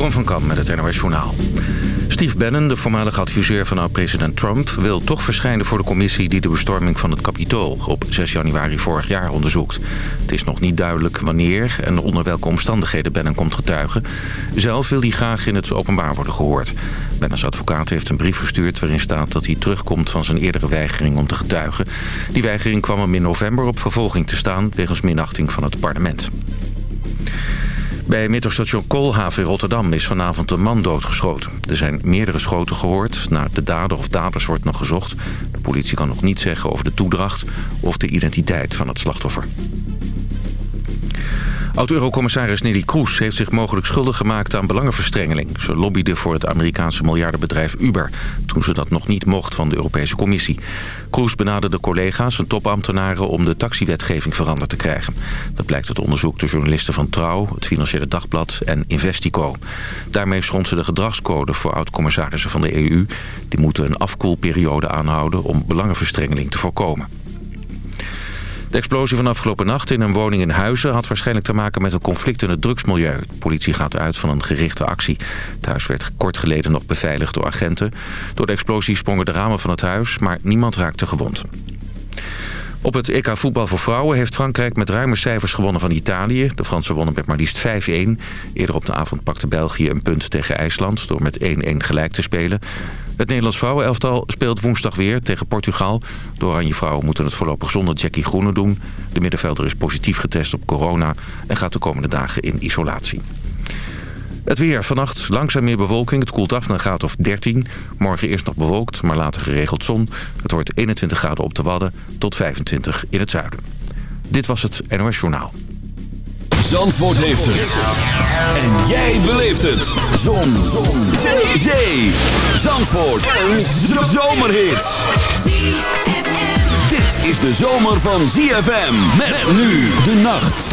Jeroen van Kam met het NOS Journaal. Steve Bannon, de voormalige adviseur van oud-president Trump... wil toch verschijnen voor de commissie die de bestorming van het Capitool... op 6 januari vorig jaar onderzoekt. Het is nog niet duidelijk wanneer en onder welke omstandigheden Bannon komt getuigen. Zelf wil hij graag in het openbaar worden gehoord. Bannons advocaat heeft een brief gestuurd waarin staat dat hij terugkomt van zijn eerdere weigering om te getuigen. Die weigering kwam hem in november op vervolging te staan wegens minachting van het parlement. Bij metrostation Koolhaven in Rotterdam is vanavond een man doodgeschoten. Er zijn meerdere schoten gehoord. Naar de dader of daders wordt nog gezocht. De politie kan nog niet zeggen over de toedracht of de identiteit van het slachtoffer. Oud-eurocommissaris Nelly Kroes heeft zich mogelijk schuldig gemaakt aan belangenverstrengeling. Ze lobbyde voor het Amerikaanse miljardenbedrijf Uber... toen ze dat nog niet mocht van de Europese Commissie. Kroes benaderde collega's en topambtenaren om de taxiwetgeving veranderd te krijgen. Dat blijkt uit onderzoek door journalisten van Trouw, het Financiële Dagblad en Investico. Daarmee schond ze de gedragscode voor oud-commissarissen van de EU. Die moeten een afkoelperiode aanhouden om belangenverstrengeling te voorkomen. De explosie van afgelopen nacht in een woning in Huizen... had waarschijnlijk te maken met een conflict in het drugsmilieu. De politie gaat uit van een gerichte actie. Het huis werd kort geleden nog beveiligd door agenten. Door de explosie sprongen de ramen van het huis, maar niemand raakte gewond. Op het EK voetbal voor vrouwen heeft Frankrijk met ruime cijfers gewonnen van Italië. De Fransen wonnen met maar liefst 5-1. Eerder op de avond pakte België een punt tegen IJsland door met 1-1 gelijk te spelen. Het Nederlands vrouwenelftal speelt woensdag weer tegen Portugal. De Vrouwen moeten het voorlopig zonder Jackie Groene doen. De middenvelder is positief getest op corona en gaat de komende dagen in isolatie. Het weer. Vannacht langzaam meer bewolking. Het koelt af naar graad of 13. Morgen eerst nog bewolkt, maar later geregeld zon. Het wordt 21 graden op de Wadden tot 25 in het zuiden. Dit was het NOS Journaal. Zandvoort heeft het. En jij beleeft het. Zon. zon. Zee. Zee. Zandvoort. Een zomerhit. Dit is de zomer van ZFM. Met nu de nacht.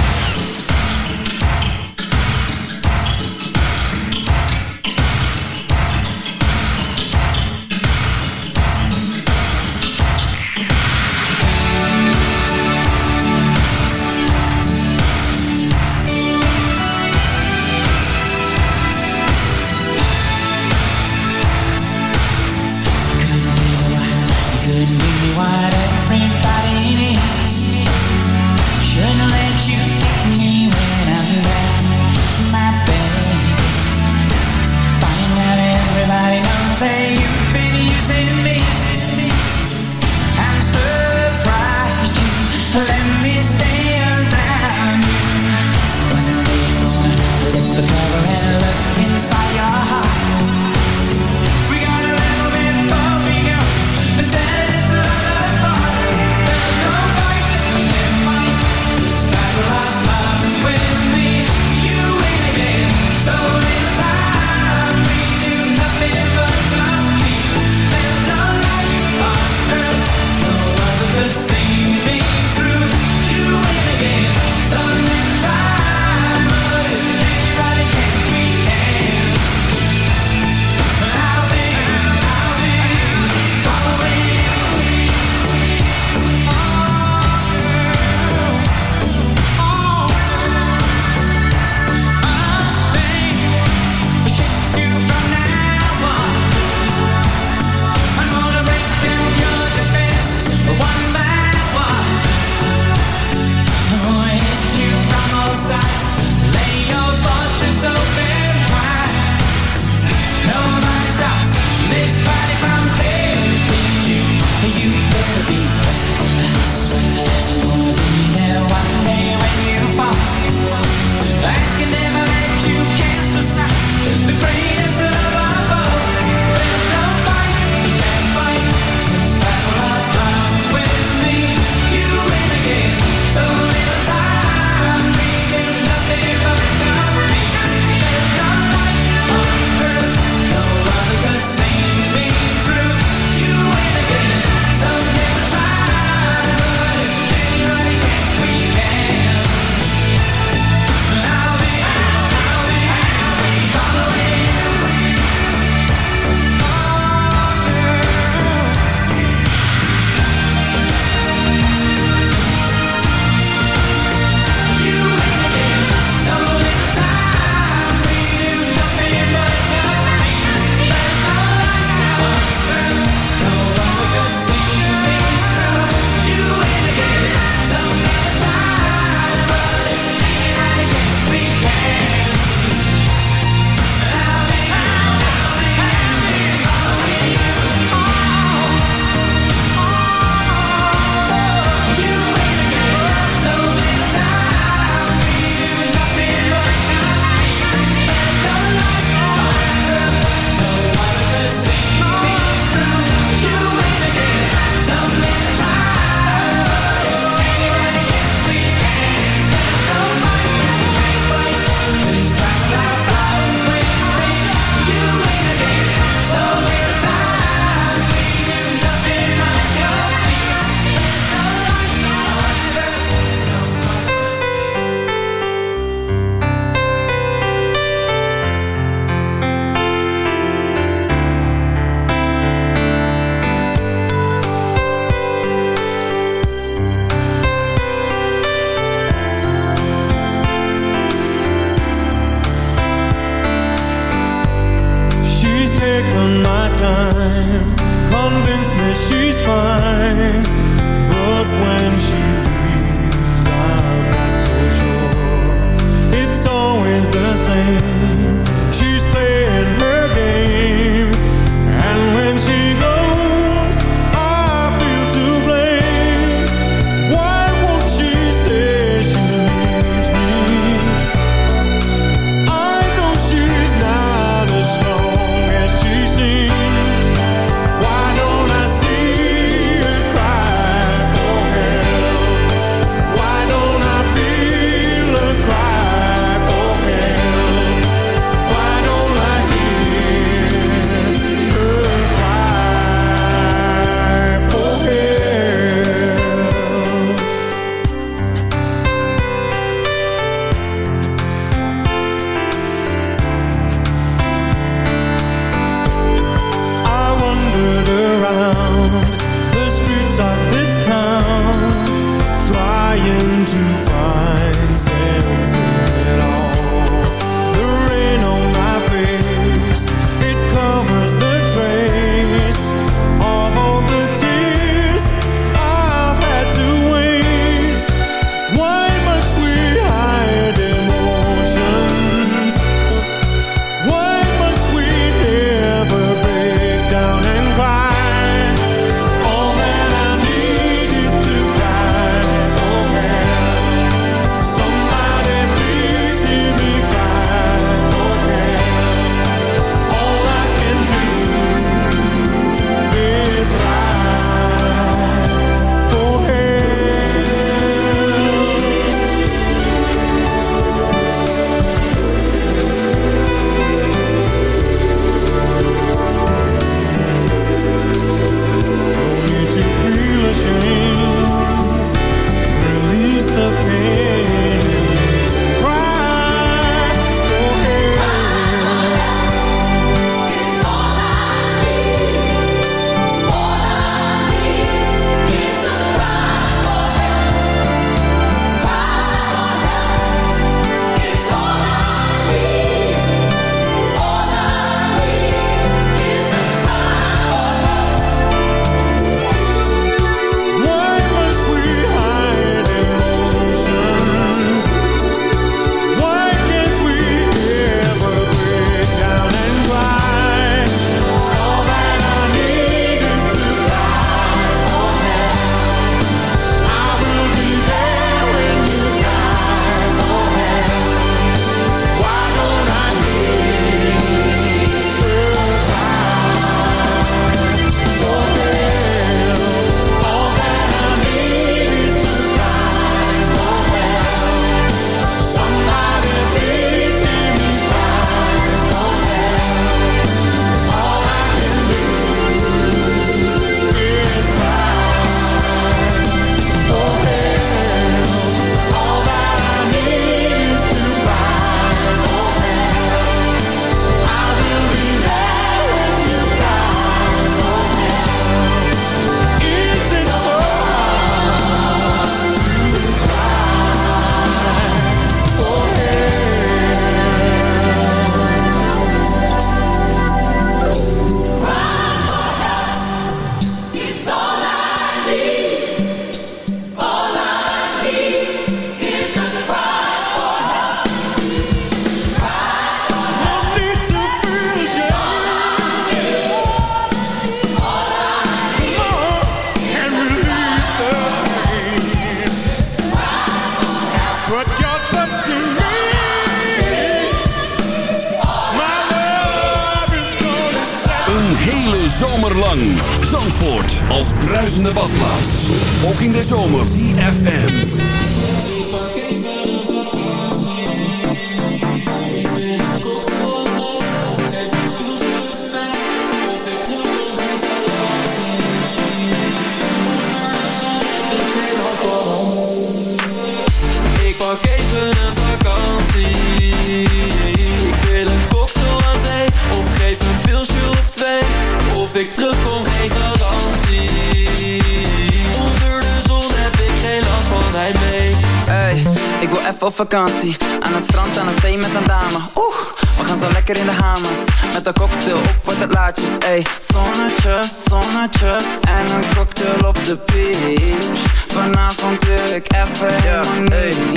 Gaan zo lekker in de hamers Met een cocktail op wat het laatjes Ey, zonnetje, zonnetje. En een cocktail op de beach. Vanavond wil ik even Ja,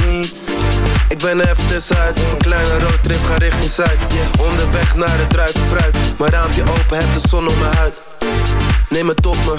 niets. Ik ben er even tussenuit Een kleine roadtrip, ga richting Zuid. Onderweg naar het druivenfruit. Mijn raampje open, heb de zon op mijn huid. Neem het op me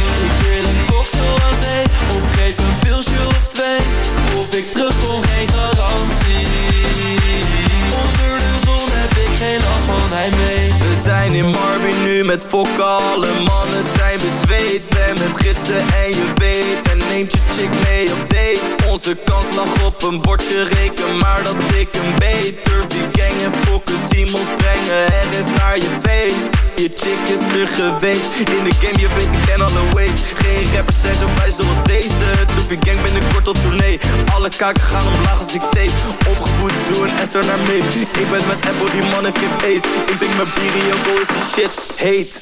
of ik geen garantie. Onder de zon heb ik geen last van hij mee. We zijn in Marby nu met fokken, mannen zijn bezweet. Ben met gidsen en je weet, en neemt je chick mee op date Onze kans lag op een bordje reken, maar dat ik een beter gang en fokken, Simons brengen er is naar je feest. Je chick is er geweest, in de game je weet ik ken alle ways. Geen rappers zijn zo vrij zoals deze, Toefie gang binnenkort op tournee. Alle kaken gaan omlaag als ik tape, opgevoed door een SR naar mee. Ik ben met Apple, die man heeft geen ace. Ik drink mijn bier en is die shit heet.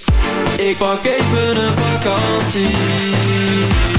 Ik pak even een vakantie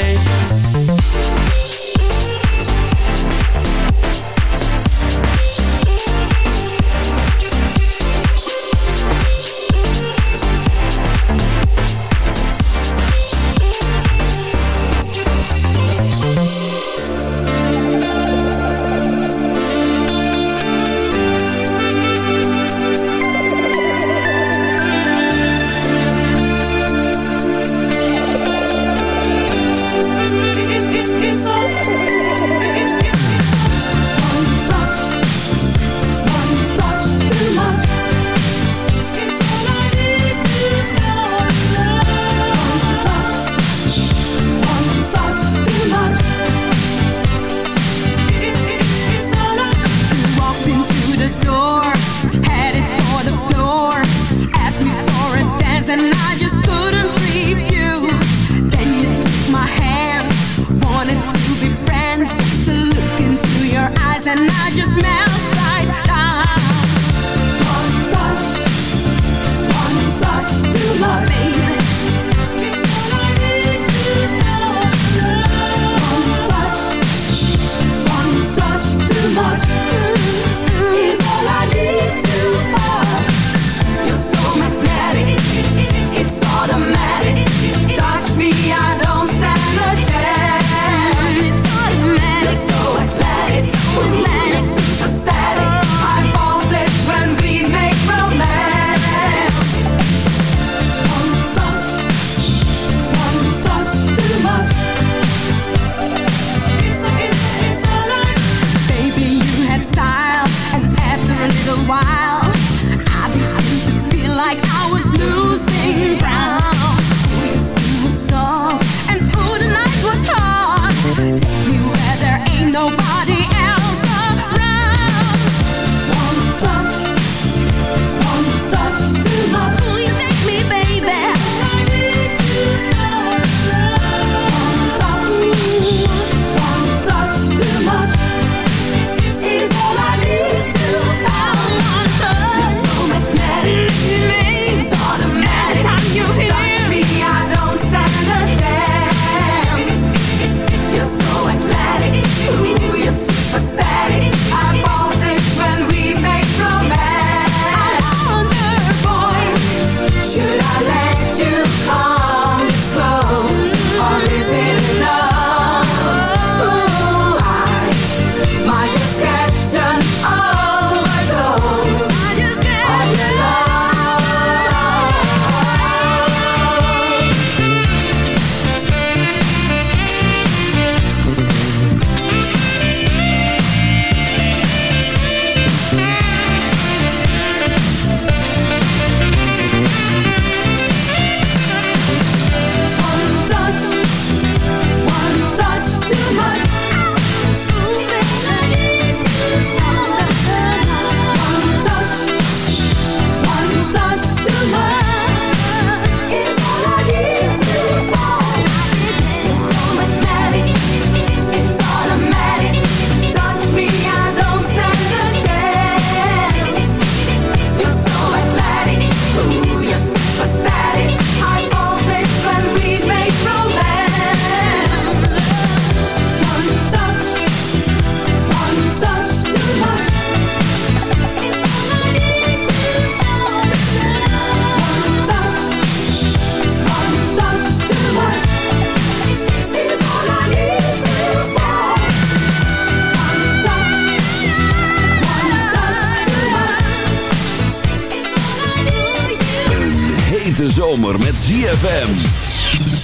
zomer met ZFM.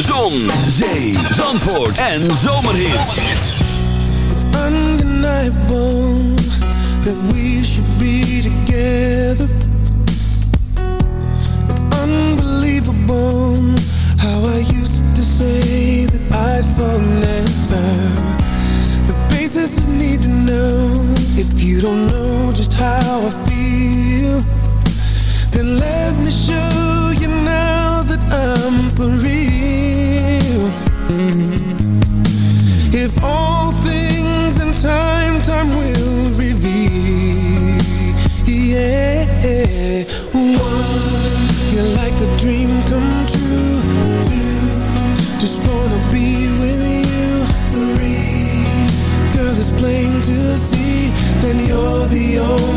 Zon, zee, zandvoort en zomerhit. undeniable that we should be together. It's unbelievable how I used to say that I'd fall never. The basis is need to know if you don't know just how I feel. Then let me show you I'm for real. If all things in time, time will reveal. Yeah, one, you're like a dream come true. Two, just wanna be with you. Three, girl, it's plain to see that you're the only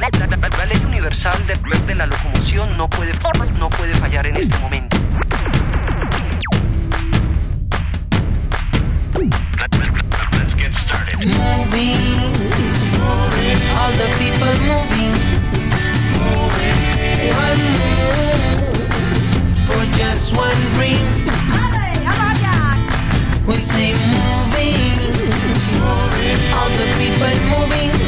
La, ley universal de, de la locomoción no puede, no puede fallar en este momento. moving, all the people moving. One move for just one dream. We say moving, all the people moving.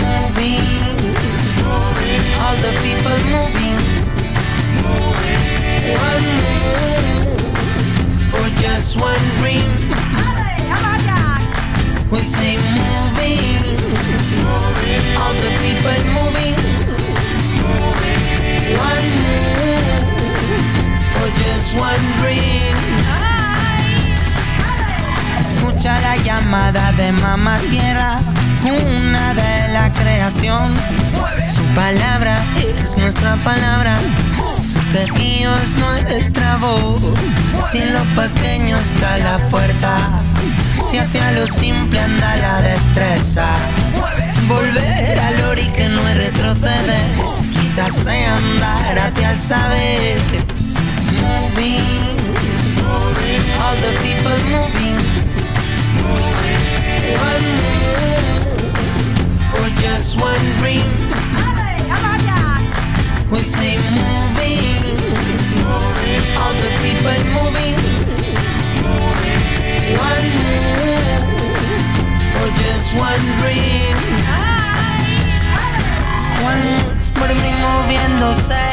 Moving, all the people moving. One move for just one dream. We say moving, all the people moving. One move for just one dream. Escucha la llamada amada de mamá tierra, una de la creación. Su palabra es nuestra palabra, su quejío es nuestra voz. Si en lo pequeño está la fuerza, si hacia lo simple anda la destreza. Volver al ori que no es retroceder, quizás andar hacia el saber. Moving, all the people moving. One move just one dream. We say moving, all the people moving. One move for just one dream. One move, moving, moviéndose.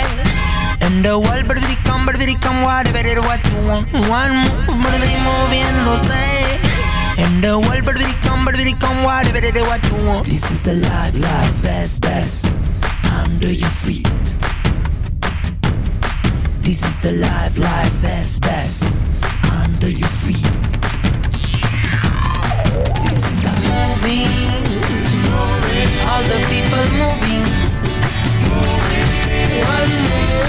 And the world, baby, come, baby, come, whatever it what you want. One move, moving, moviéndose. And the world, but it come, but it come, whatever they what you want. This is the life, life, best, best, under your feet. This is the life, life, best, best, under your feet. This is the moving, all the people moving. One move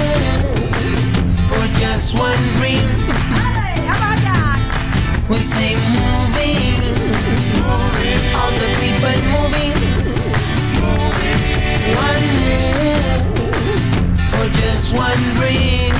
for just one dream. one ring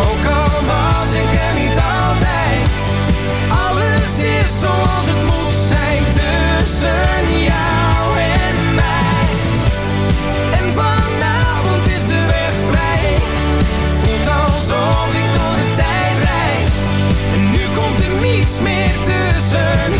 Ook al was ik er niet altijd, alles is zoals het moet zijn tussen jou en mij. En vanavond is de weg vrij. Voelt alsof ik door de tijd reis. En nu komt er niets meer tussen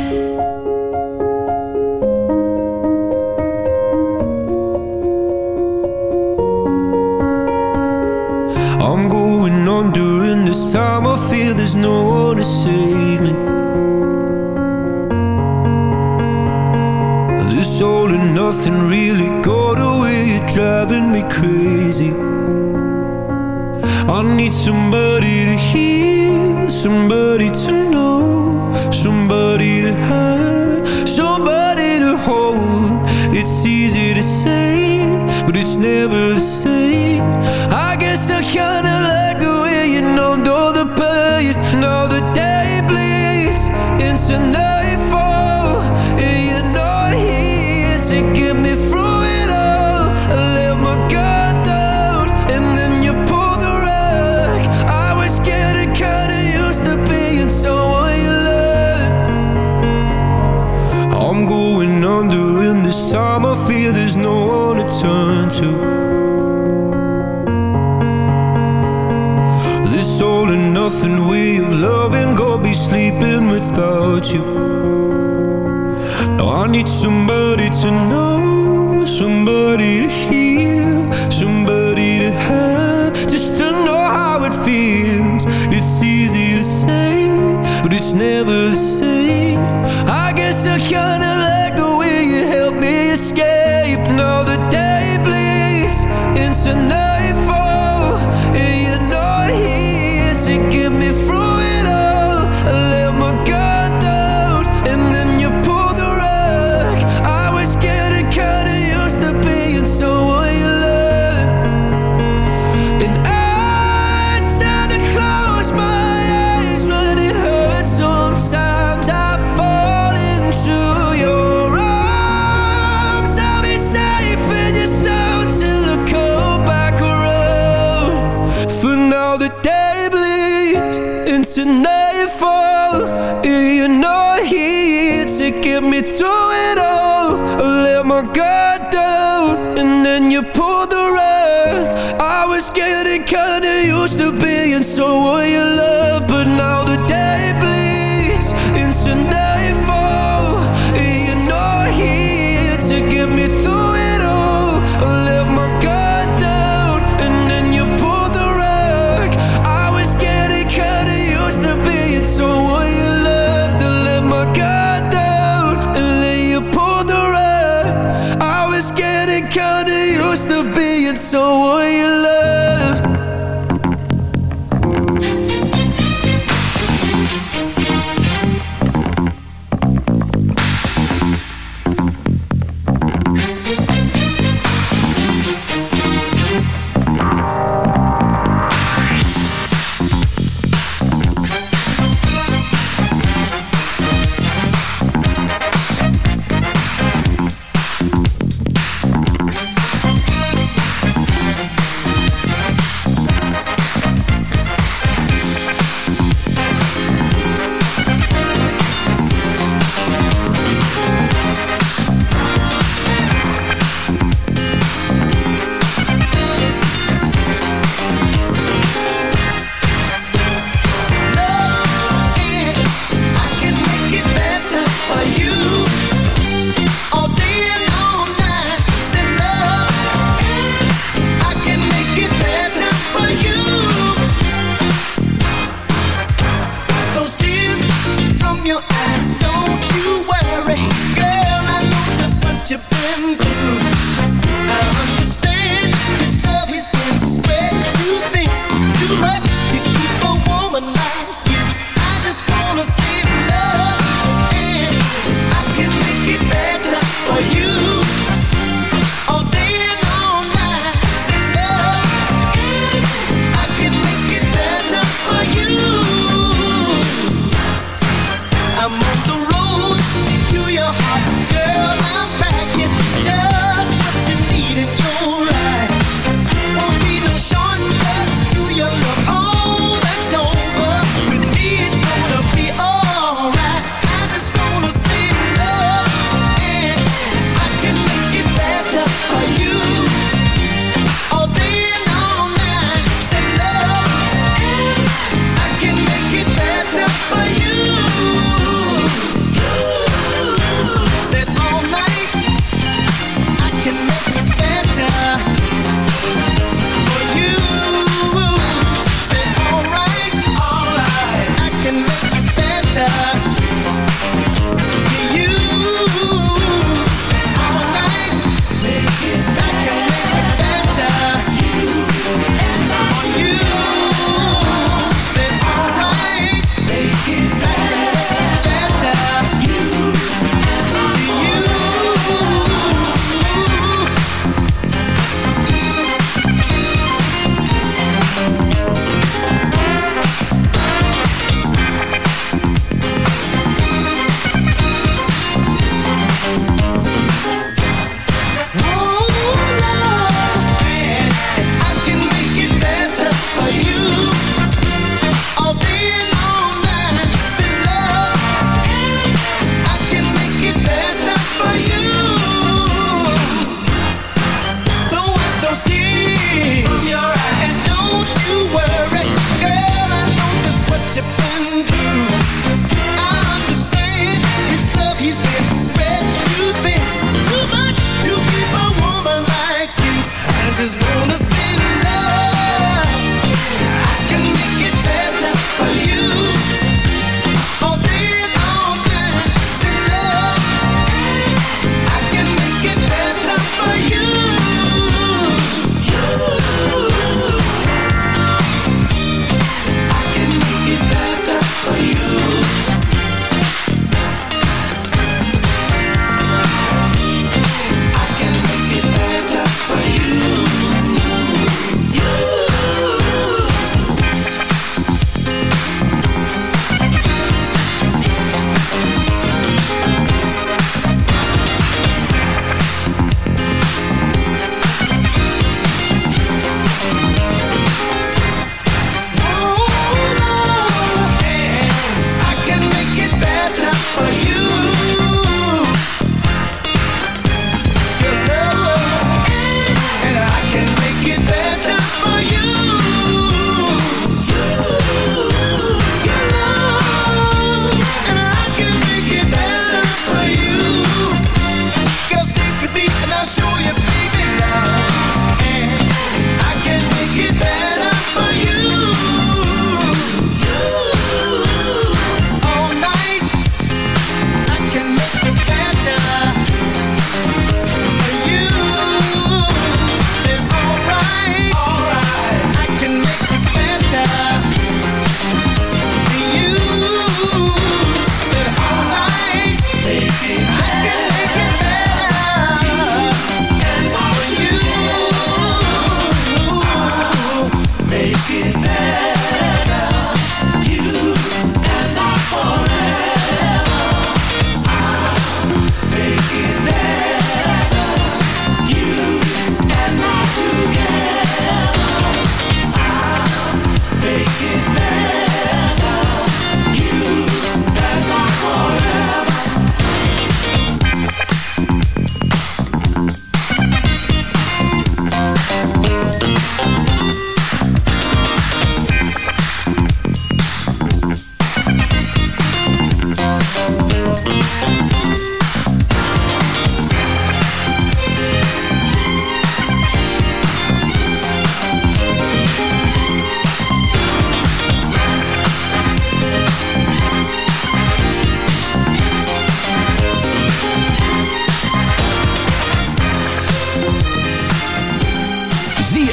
attention now.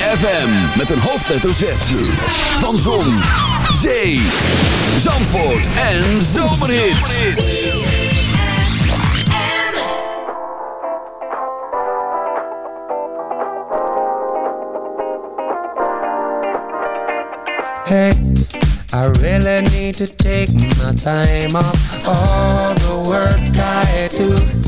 ZFM met een hoofdletter Z. Van Zon, Zee, Zandvoort en Zomerhits. Hey, I really need to take my time off all the work I do.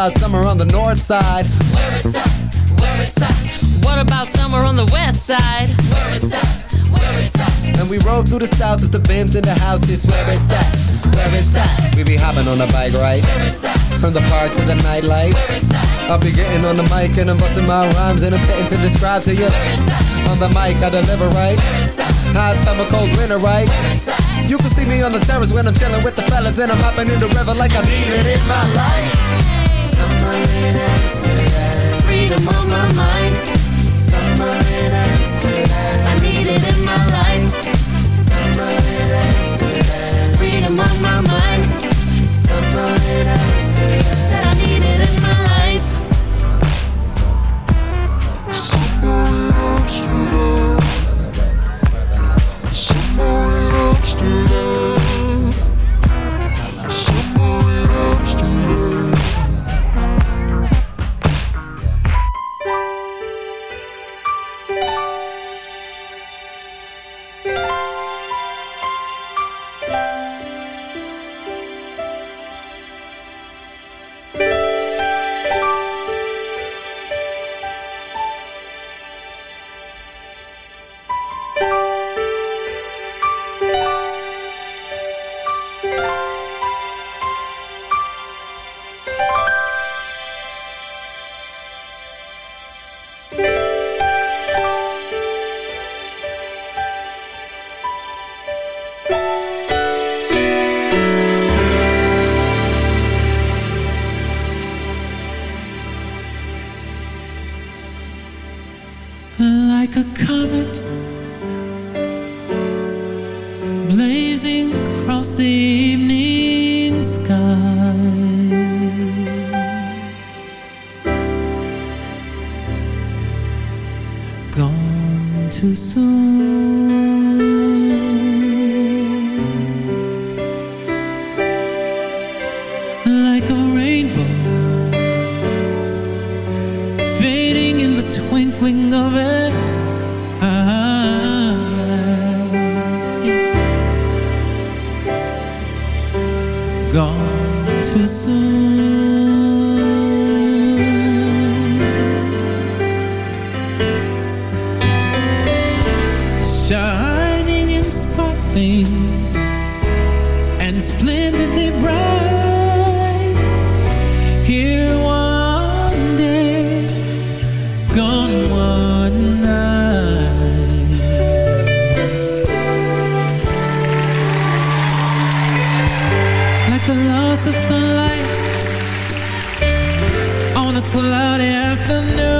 About summer on the north side? Where it's at, where it's at. What about summer on the west side? Where it's at, where it's at. And we roll through the south with the bims in the house. This where it's at, where it's at. We be hopping on a bike, right? Where it's at, From the park to the nightlight. where it's at. I'll be getting on the mic and I'm busting my rhymes and I'm fitting to describe to you. On the mic, I deliver right. Hot summer, cold winter, right? You can see me on the terrace when I'm chilling with the fellas and I'm hopping in the river like I need it in my life. Summer in Amsterdam. Freedom on my mind. Summer in Amsterdam. I need it in my life. Summer in Amsterdam. Freedom on my mind. Summer in Amsterdam. I need it in my life. like a cloudy afternoon.